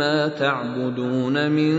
ومما تعبدون من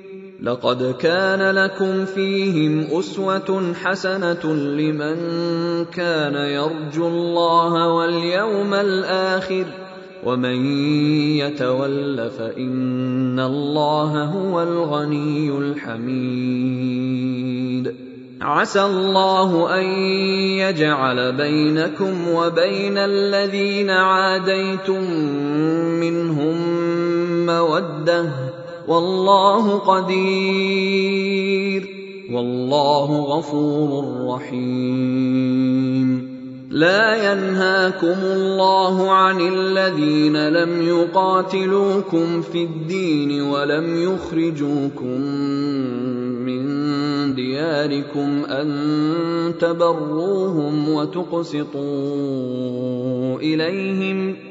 لقد كان لكم فيهم أسوة حسنة لمن كان يرجو الله واليوم الآخر ومن يتول فإن الله هو الغني الحميد. عسى الله أن يجعل بينكم وبين الذين عاديتم منهم مودة والله قدير والله غفور رحيم. لا ينهاكم الله عن الذين لم يقاتلوكم في الدين ولم يخرجوكم من دياركم أن تبروهم وتقسطوا إليهم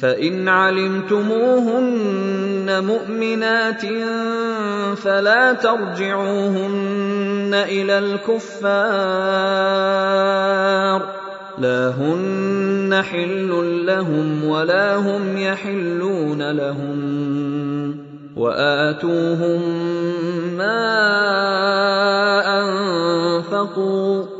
فإن علمتموهن مؤمنات فلا ترجعوهن إلى الكفار. لا هن حل لهم ولا هم يحلون لهم. وآتوهم ما أنفقوا.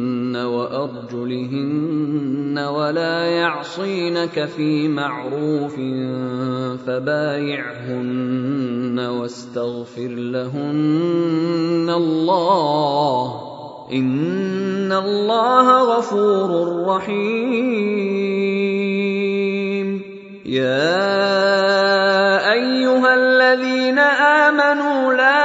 وأرجلهن ولا يعصينك في معروف فبايعهن واستغفر لهن الله إن الله غفور رحيم. يا